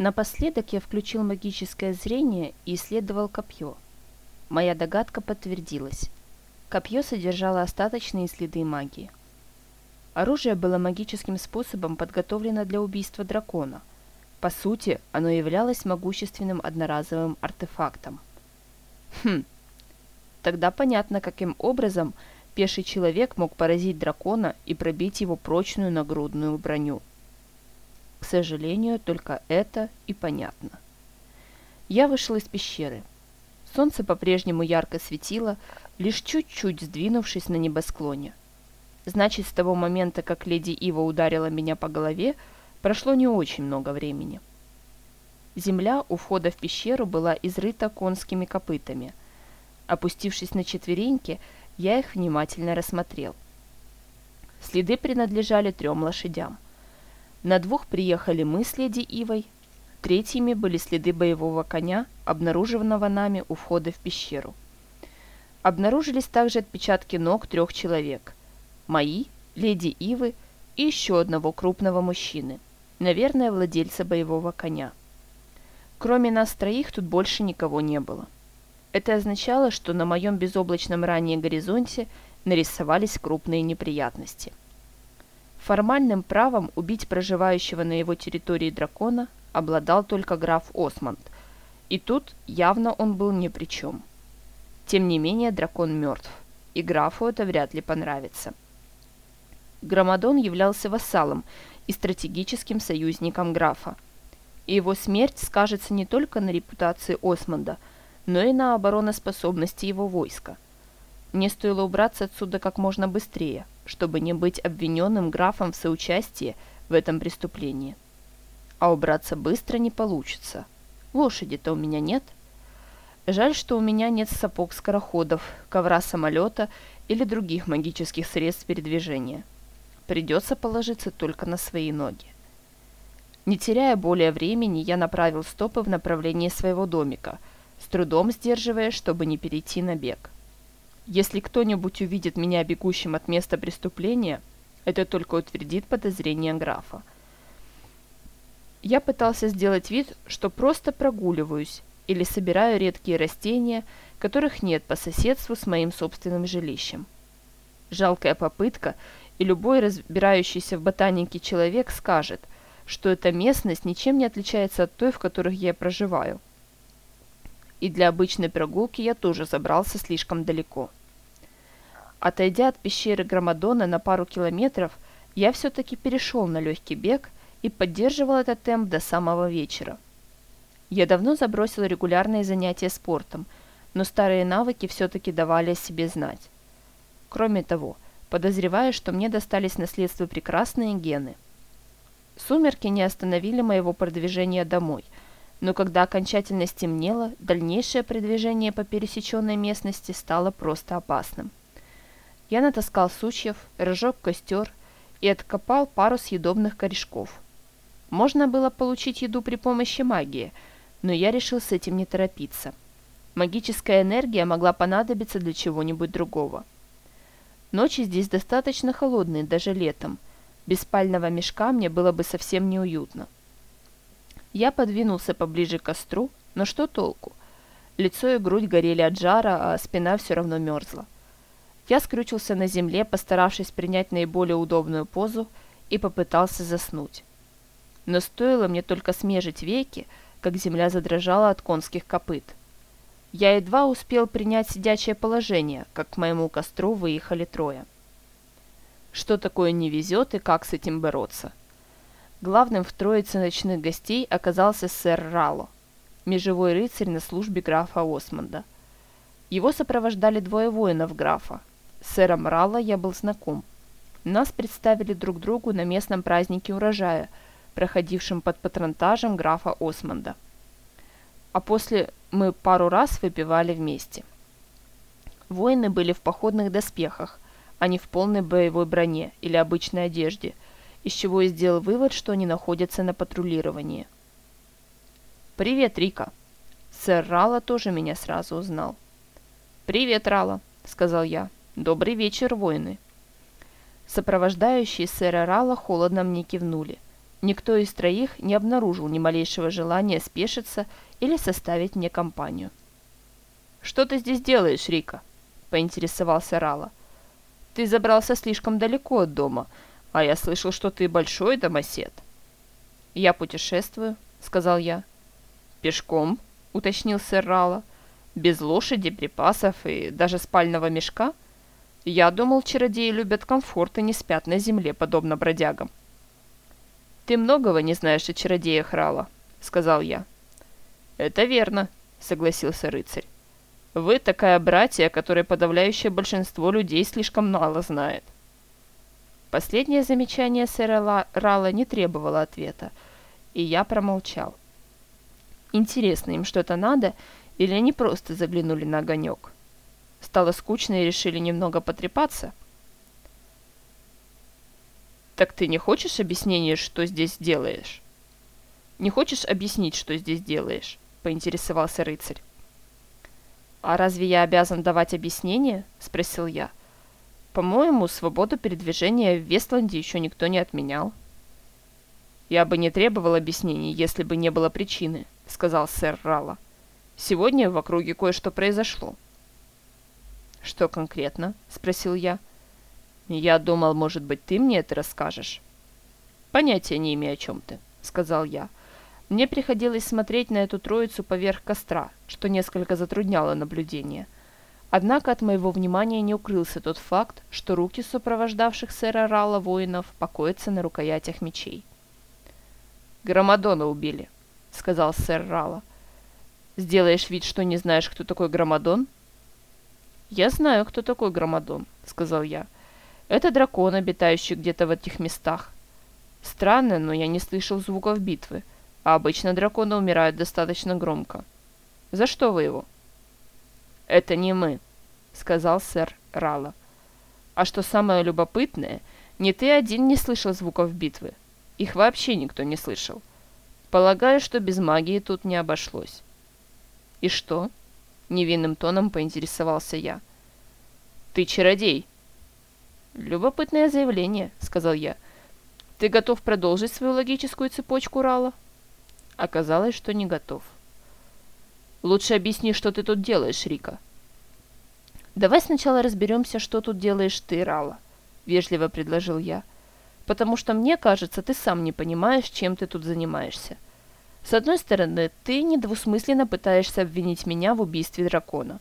Напоследок я включил магическое зрение и исследовал копье. Моя догадка подтвердилась. Копье содержало остаточные следы магии. Оружие было магическим способом подготовлено для убийства дракона. По сути, оно являлось могущественным одноразовым артефактом. Хм, тогда понятно, каким образом пеший человек мог поразить дракона и пробить его прочную нагрудную броню. К сожалению, только это и понятно. Я вышел из пещеры. Солнце по-прежнему ярко светило, лишь чуть-чуть сдвинувшись на небосклоне. Значит, с того момента, как леди Ива ударила меня по голове, прошло не очень много времени. Земля у входа в пещеру была изрыта конскими копытами. Опустившись на четвереньки, я их внимательно рассмотрел. Следы принадлежали трем лошадям – на двух приехали мы с леди Ивой, третьими были следы боевого коня, обнаруженного нами у входа в пещеру. Обнаружились также отпечатки ног трех человек. Мои, леди Ивы и еще одного крупного мужчины, наверное, владельца боевого коня. Кроме нас троих тут больше никого не было. Это означало, что на моем безоблачном ранее горизонте нарисовались крупные неприятности. Формальным правом убить проживающего на его территории дракона обладал только граф Осмонд, и тут явно он был ни при чем. Тем не менее дракон мертв, и графу это вряд ли понравится. Громадон являлся вассалом и стратегическим союзником графа, и его смерть скажется не только на репутации Осмонда, но и на обороноспособности его войска. Мне стоило убраться отсюда как можно быстрее – чтобы не быть обвиненным графом в соучастии в этом преступлении. А убраться быстро не получится. Лошади-то у меня нет. Жаль, что у меня нет сапог-скороходов, ковра самолета или других магических средств передвижения. Придется положиться только на свои ноги. Не теряя более времени, я направил стопы в направлении своего домика, с трудом сдерживая, чтобы не перейти на бег. Если кто-нибудь увидит меня бегущим от места преступления, это только утвердит подозрение графа. Я пытался сделать вид, что просто прогуливаюсь или собираю редкие растения, которых нет по соседству с моим собственным жилищем. Жалкая попытка, и любой разбирающийся в ботанике человек скажет, что эта местность ничем не отличается от той, в которых я проживаю. И для обычной прогулки я тоже забрался слишком далеко. Отойдя от пещеры Громадона на пару километров, я все-таки перешел на легкий бег и поддерживал этот темп до самого вечера. Я давно забросил регулярные занятия спортом, но старые навыки все-таки давали о себе знать. Кроме того, подозреваю, что мне достались наследство прекрасные гены. Сумерки не остановили моего продвижения домой, но когда окончательно стемнело, дальнейшее продвижение по пересеченной местности стало просто опасным. Я натаскал сучьев, разжег костер и откопал пару съедобных корешков. Можно было получить еду при помощи магии, но я решил с этим не торопиться. Магическая энергия могла понадобиться для чего-нибудь другого. Ночи здесь достаточно холодные, даже летом. Без спального мешка мне было бы совсем неуютно. Я подвинулся поближе к костру, но что толку? Лицо и грудь горели от жара, а спина все равно мерзла. Я скрючился на земле, постаравшись принять наиболее удобную позу, и попытался заснуть. Но стоило мне только смежить веки, как земля задрожала от конских копыт. Я едва успел принять сидячее положение, как к моему костру выехали трое. Что такое не везет и как с этим бороться? Главным в троице ночных гостей оказался сэр Рало, межевой рыцарь на службе графа Осмонда. Его сопровождали двое воинов графа, сэром Ралла я был знаком. Нас представили друг другу на местном празднике урожая, проходившем под патронтажем графа Осмонда. А после мы пару раз выпивали вместе. Воины были в походных доспехах, а не в полной боевой броне или обычной одежде, из чего я сделал вывод, что они находятся на патрулировании. «Привет, Рика!» Сэр Рала тоже меня сразу узнал. «Привет, Рала!» — сказал я. «Добрый вечер, воины!» Сопровождающие сэра Рала холодно мне кивнули. Никто из троих не обнаружил ни малейшего желания спешиться или составить мне компанию. «Что ты здесь делаешь, Рика?» – поинтересовался Рала. «Ты забрался слишком далеко от дома, а я слышал, что ты большой домосед». «Я путешествую», — сказал я. «Пешком?» — уточнил сэр Рала. «Без лошади, припасов и даже спального мешка? Я думал, чародеи любят комфорт и не спят на земле, подобно бродягам». «Ты многого не знаешь о чародеях Рала», — сказал я. «Это верно», — согласился рыцарь. «Вы такая братья, которой подавляющее большинство людей слишком мало знает». Последнее замечание сэра Рала не требовало ответа, и я промолчал. Интересно, им что-то надо, или они просто заглянули на огонек? Стало скучно и решили немного потрепаться? «Так ты не хочешь объяснения, что здесь делаешь?» «Не хочешь объяснить, что здесь делаешь?» — поинтересовался рыцарь. «А разве я обязан давать объяснение?» — спросил я. По-моему, свободу передвижения в Вестланде еще никто не отменял. «Я бы не требовал объяснений, если бы не было причины», — сказал сэр Ралла. «Сегодня в округе кое-что произошло». «Что конкретно?» — спросил я. «Я думал, может быть, ты мне это расскажешь». «Понятия не имею, о чем ты», — сказал я. Мне приходилось смотреть на эту троицу поверх костра, что несколько затрудняло наблюдение — Однако от моего внимания не укрылся тот факт, что руки сопровождавших сэра Рала воинов покоятся на рукоятях мечей. «Громадона убили», — сказал сэр Рала. «Сделаешь вид, что не знаешь, кто такой Громадон?» «Я знаю, кто такой Громадон», — сказал я. «Это дракон, обитающий где-то в этих местах. Странно, но я не слышал звуков битвы, а обычно драконы умирают достаточно громко. За что вы его?» «Это не мы», — сказал сэр Рала. «А что самое любопытное, не ты один не слышал звуков битвы. Их вообще никто не слышал. Полагаю, что без магии тут не обошлось». «И что?» — невинным тоном поинтересовался я. «Ты чародей». «Любопытное заявление», — сказал я. «Ты готов продолжить свою логическую цепочку, Рала?» Оказалось, что не готов. Лучше объясни, что ты тут делаешь, Рика. Давай сначала разберемся, что тут делаешь ты, Рала, вежливо предложил я. Потому что мне кажется, ты сам не понимаешь, чем ты тут занимаешься. С одной стороны, ты недвусмысленно пытаешься обвинить меня в убийстве дракона.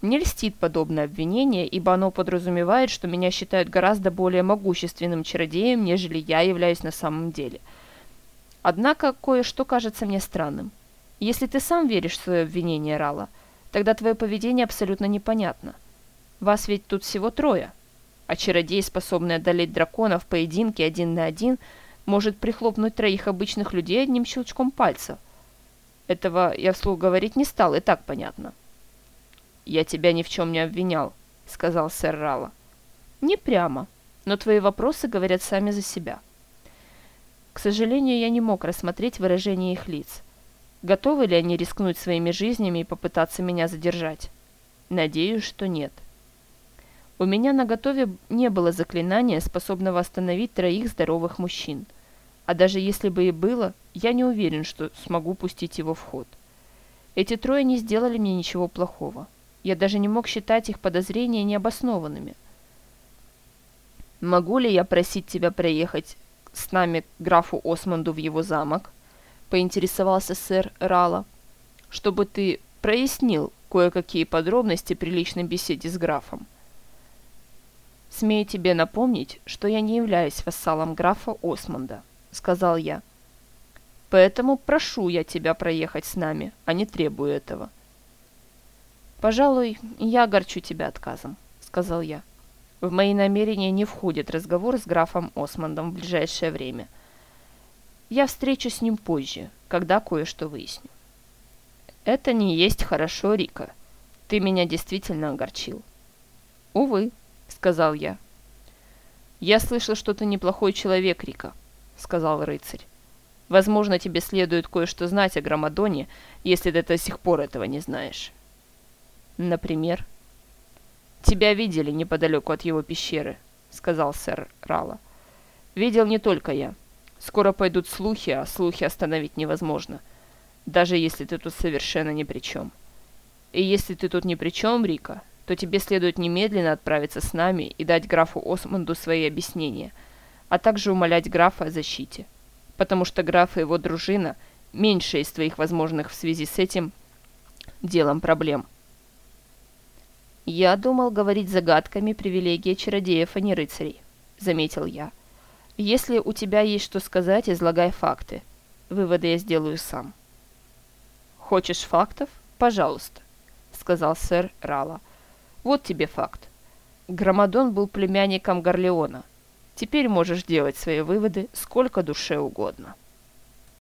Мне льстит подобное обвинение, ибо оно подразумевает, что меня считают гораздо более могущественным чародеем, нежели я являюсь на самом деле. Однако кое-что кажется мне странным. Если ты сам веришь в свое обвинение, Рала, тогда твое поведение абсолютно непонятно. Вас ведь тут всего трое. А чародей, способный одолеть дракона в поединке один на один, может прихлопнуть троих обычных людей одним щелчком пальца. Этого я вслух говорить не стал, и так понятно. «Я тебя ни в чем не обвинял», — сказал сэр Рала. «Не прямо, но твои вопросы говорят сами за себя». К сожалению, я не мог рассмотреть выражение их лиц. Готовы ли они рискнуть своими жизнями и попытаться меня задержать? Надеюсь, что нет. У меня на готове не было заклинания, способного остановить троих здоровых мужчин. А даже если бы и было, я не уверен, что смогу пустить его в ход. Эти трое не сделали мне ничего плохого. Я даже не мог считать их подозрения необоснованными. «Могу ли я просить тебя проехать с нами к графу Османду в его замок?» поинтересовался сэр Рала, чтобы ты прояснил кое-какие подробности при личной беседе с графом. «Смею тебе напомнить, что я не являюсь вассалом графа Осмонда», — сказал я. «Поэтому прошу я тебя проехать с нами, а не требую этого». «Пожалуй, я огорчу тебя отказом», — сказал я. «В мои намерения не входит разговор с графом Осмондом в ближайшее время. Я встречусь с ним позже, когда кое-что выясню. Это не есть хорошо, Рика. Ты меня действительно огорчил. Увы, сказал я. Я слышал, что ты неплохой человек, Рика, сказал рыцарь. Возможно, тебе следует кое-что знать о Громадоне, если ты до сих пор этого не знаешь. Например? Тебя видели неподалеку от его пещеры, сказал сэр Рала. Видел не только я. Скоро пойдут слухи, а слухи остановить невозможно. Даже если ты тут совершенно ни при чем. И если ты тут ни при чем, Рика, то тебе следует немедленно отправиться с нами и дать графу Осмонду свои объяснения, а также умолять графа о защите. Потому что граф и его дружина – меньше из твоих возможных в связи с этим делом проблем. «Я думал, говорить загадками – привилегия чародеев, а не рыцарей», – заметил я. «Если у тебя есть что сказать, излагай факты. Выводы я сделаю сам». «Хочешь фактов? Пожалуйста», — сказал сэр Рала. «Вот тебе факт. Громадон был племянником Горлеона. Теперь можешь делать свои выводы сколько душе угодно».